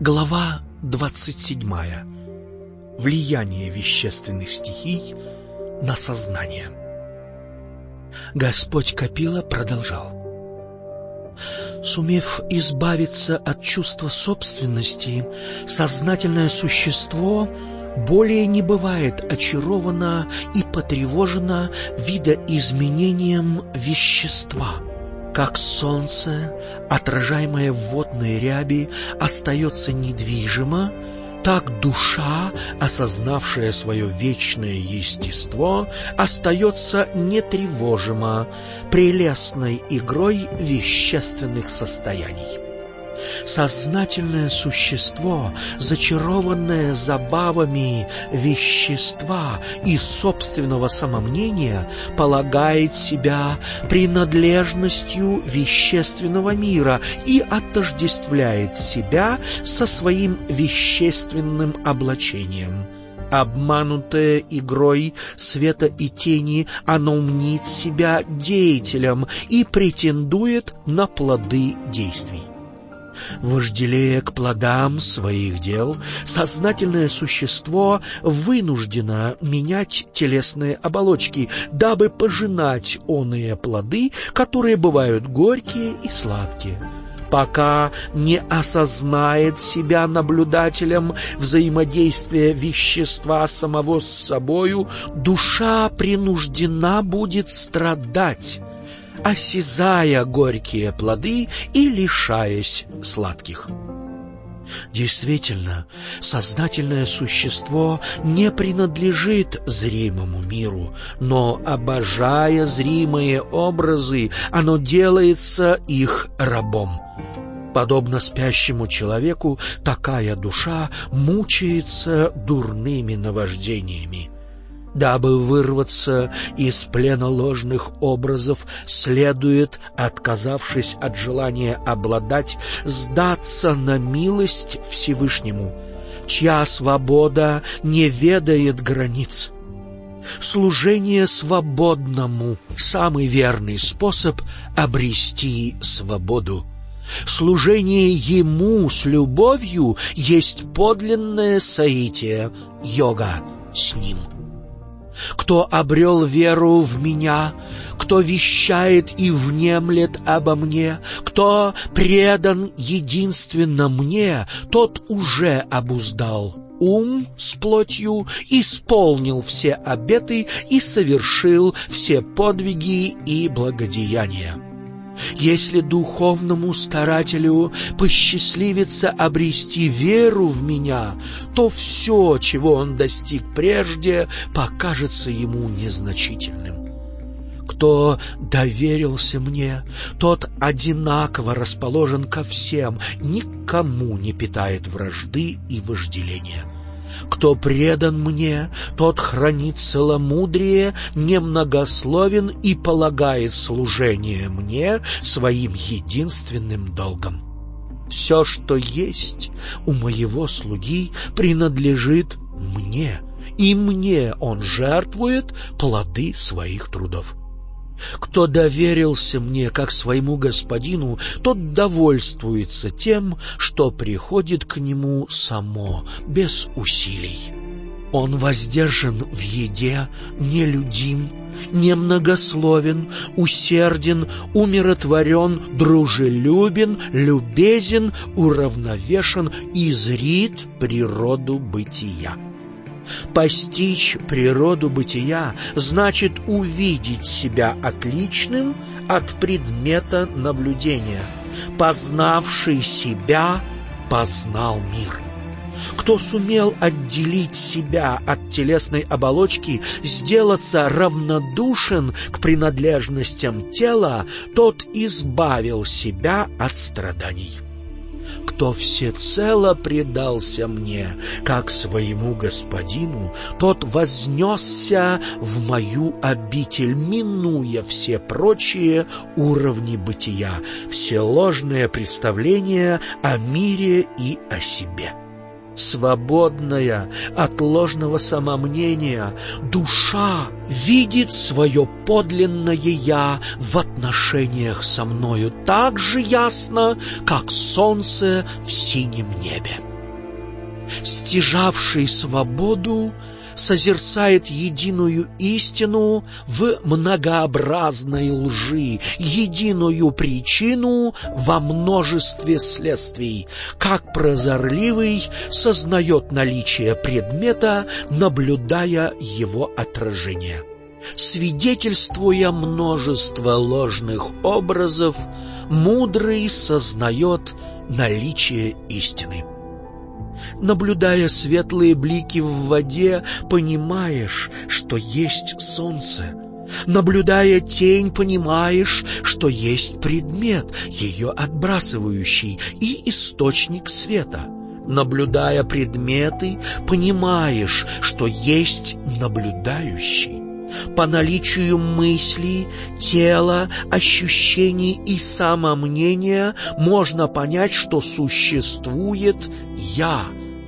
Глава 27. Влияние вещественных стихий на сознание. Господь Капила продолжал. Сумев избавиться от чувства собственности, сознательное существо более не бывает очаровано и потревожено видоизменением вещества — как солнце, отражаемое в водной ряби, остается недвижимо, так душа, осознавшая свое вечное естество, остается нетревожима прелестной игрой вещественных состояний. Сознательное существо, зачарованное забавами вещества и собственного самомнения, полагает себя принадлежностью вещественного мира и отождествляет себя со своим вещественным облачением. Обманутое игрой света и тени, оно мнит себя деятелем и претендует на плоды действий. Вожделея к плодам своих дел, сознательное существо вынуждено менять телесные оболочки, дабы пожинать оные плоды, которые бывают горькие и сладкие. Пока не осознает себя наблюдателем взаимодействия вещества самого с собою, душа принуждена будет страдать, осязая горькие плоды и лишаясь сладких. Действительно, сознательное существо не принадлежит зримому миру, но, обожая зримые образы, оно делается их рабом. Подобно спящему человеку, такая душа мучается дурными наваждениями. Дабы вырваться из плена ложных образов, следует, отказавшись от желания обладать, сдаться на милость Всевышнему, чья свобода не ведает границ. Служение свободному — самый верный способ обрести свободу. Служение Ему с любовью есть подлинное соитие, йога с Ним кто обрел веру в меня, кто вещает и внемлет обо мне, кто предан единственно мне, тот уже обуздал ум с плотью, исполнил все обеты и совершил все подвиги и благодеяния. Если духовному старателю посчастливится обрести веру в меня, то все, чего он достиг прежде, покажется ему незначительным. Кто доверился мне, тот одинаково расположен ко всем, никому не питает вражды и вожделения. Кто предан мне, тот хранит целомудрие, немногословен и полагает служение мне своим единственным долгом. Все, что есть у моего слуги, принадлежит мне, и мне он жертвует плоды своих трудов. Кто доверился мне как своему господину, тот довольствуется тем, что приходит к нему само, без усилий. Он воздержан в еде, нелюдим, немногословен, усерден, умиротворен, дружелюбен, любезен, уравновешен и зрит природу бытия. Постичь природу бытия значит увидеть себя отличным от предмета наблюдения. Познавший себя познал мир. Кто сумел отделить себя от телесной оболочки, сделаться равнодушен к принадлежностям тела, тот избавил себя от страданий кто всецело предался мне, как своему господину, тот вознесся в мою обитель, минуя все прочие уровни бытия, все ложные представления о мире и о себе свободная от ложного самомнения, душа видит свое подлинное «я» в отношениях со мною так же ясно, как солнце в синем небе. стяжавший свободу, созерцает единую истину в многообразной лжи, единую причину во множестве следствий, как прозорливый сознает наличие предмета, наблюдая его отражение. Свидетельствуя множество ложных образов, мудрый сознает наличие истины. Наблюдая светлые блики в воде, понимаешь, что есть солнце. Наблюдая тень, понимаешь, что есть предмет, ее отбрасывающий, и источник света. Наблюдая предметы, понимаешь, что есть наблюдающий по наличию мысли, тела, ощущений и самомнения можно понять, что существует «я»,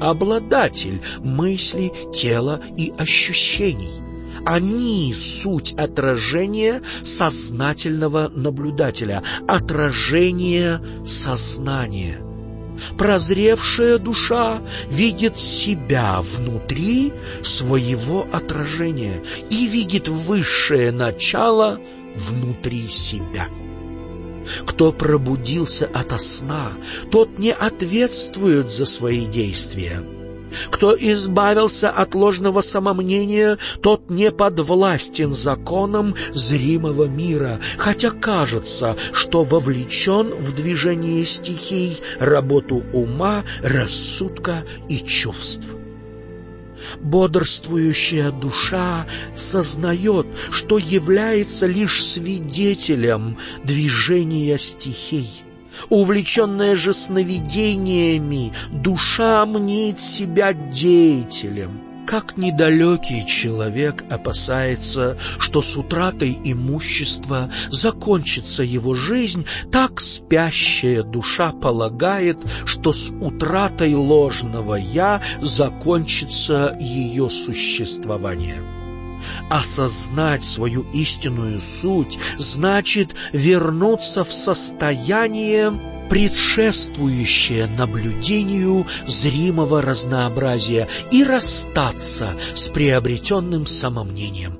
обладатель мысли, тела и ощущений. Они — суть отражения сознательного наблюдателя, отражение сознания. Прозревшая душа видит себя внутри своего отражения и видит высшее начало внутри себя. Кто пробудился ото сна, тот не ответствует за свои действия. Кто избавился от ложного самомнения, тот не подвластен законам зримого мира, хотя кажется, что вовлечен в движение стихий, работу ума, рассудка и чувств. Бодрствующая душа сознает, что является лишь свидетелем движения стихий. Увлеченная же сновидениями, душа мнит себя деятелем. Как недалекий человек опасается, что с утратой имущества закончится его жизнь, так спящая душа полагает, что с утратой ложного «я» закончится ее существование. Осознать свою истинную суть значит вернуться в состояние, предшествующее наблюдению зримого разнообразия и расстаться с приобретенным самомнением.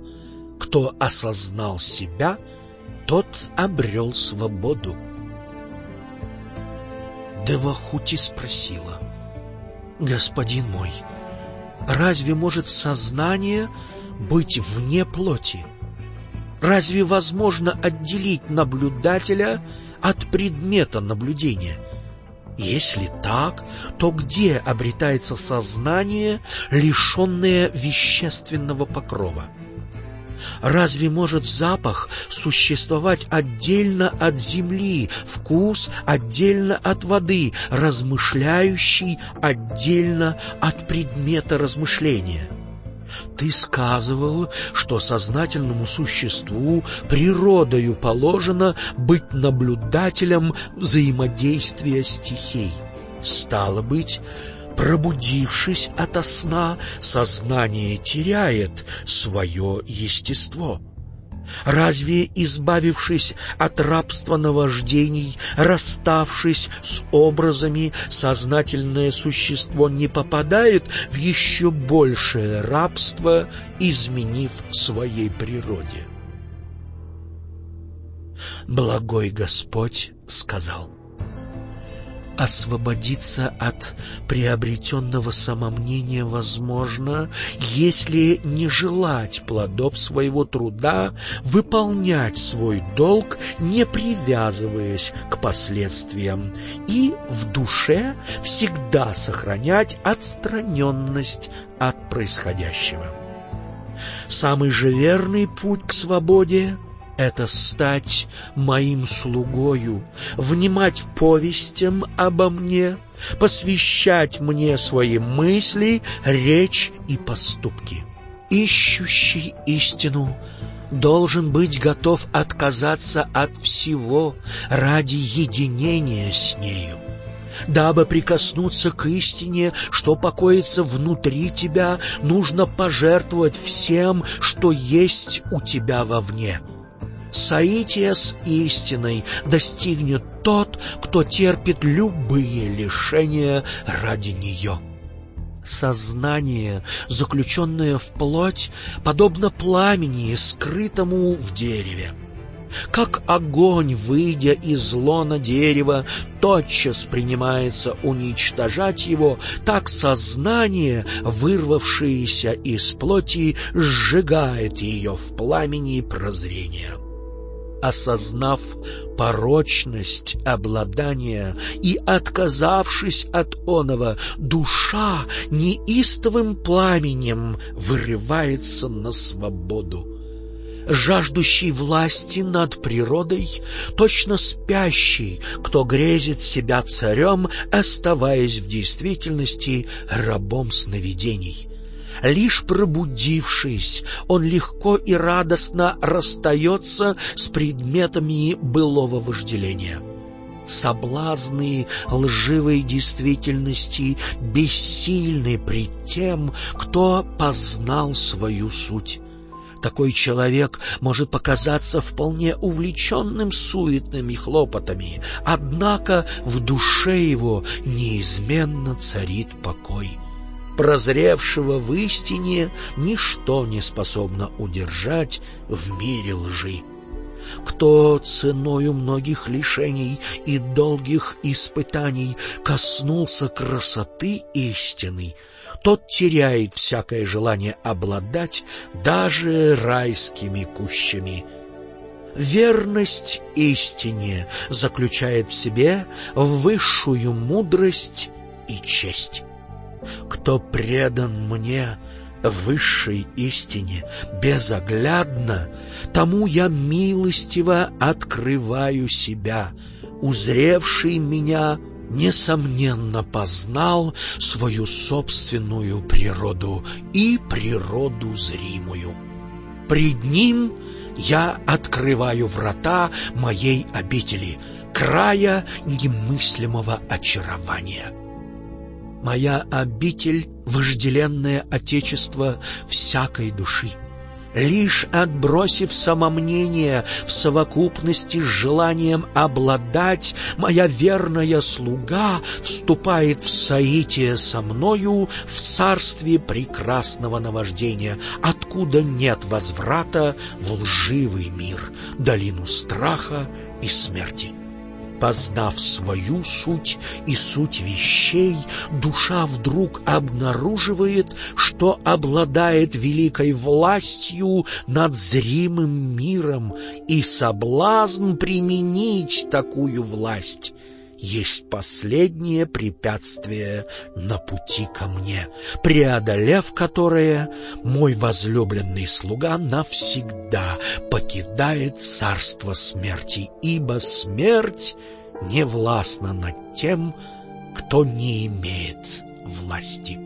Кто осознал себя, тот обрел свободу. Девахути спросила, «Господин мой, разве может сознание быть вне плоти? Разве возможно отделить наблюдателя от предмета наблюдения? Если так, то где обретается сознание, лишенное вещественного покрова? Разве может запах существовать отдельно от земли, вкус отдельно от воды, размышляющий отдельно от предмета размышления? Ты сказывал, что сознательному существу природою положено быть наблюдателем взаимодействия стихий. Стало быть, пробудившись ото сна, сознание теряет свое естество. Разве, избавившись от рабства наваждений, расставшись с образами, сознательное существо не попадает в еще большее рабство, изменив своей природе? Благой Господь сказал, Освободиться от приобретенного самомнения возможно, если не желать плодов своего труда, выполнять свой долг, не привязываясь к последствиям, и в душе всегда сохранять отстраненность от происходящего. Самый же верный путь к свободе это стать моим слугою, внимать повестям обо мне, посвящать мне свои мысли, речь и поступки. Ищущий истину должен быть готов отказаться от всего ради единения с нею. Дабы прикоснуться к истине, что покоится внутри тебя, нужно пожертвовать всем, что есть у тебя вовне — Соития с истиной достигнет тот, кто терпит любые лишения ради нее. Сознание, заключенное в плоть, подобно пламени, скрытому в дереве. Как огонь, выйдя из лона дерева, тотчас принимается уничтожать его, так сознание, вырвавшееся из плоти, сжигает ее в пламени прозрения осознав порочность обладания и отказавшись от оного, душа неистовым пламенем вырывается на свободу. Жаждущий власти над природой, точно спящий, кто грезит себя царем, оставаясь в действительности рабом сновидений — Лишь пробудившись, он легко и радостно расстается с предметами былого вожделения. Соблазны лживой действительности бессильны пред тем, кто познал свою суть. Такой человек может показаться вполне увлеченным суетными хлопотами, однако в душе его неизменно царит покой прозревшего в истине, ничто не способно удержать в мире лжи. Кто ценою многих лишений и долгих испытаний коснулся красоты истины, тот теряет всякое желание обладать даже райскими кущами. Верность истине заключает в себе высшую мудрость и честь. Кто предан мне, высшей истине, безоглядно, тому я милостиво открываю себя, узревший меня несомненно познал свою собственную природу и природу зримую. Пред ним я открываю врата моей обители, края немыслимого очарования. Моя обитель — вожделенное отечество всякой души. Лишь отбросив самомнение в совокупности с желанием обладать, моя верная слуга вступает в соитие со мною в царстве прекрасного наваждения, откуда нет возврата в лживый мир, долину страха и смерти. Познав свою суть и суть вещей, душа вдруг обнаруживает, что обладает великой властью над зримым миром, и соблазн применить такую власть есть последнее препятствие на пути ко мне, преодолев которое мой возлюбленный слуга навсегда покидает царство смерти, ибо смерть не властна над тем, кто не имеет власти.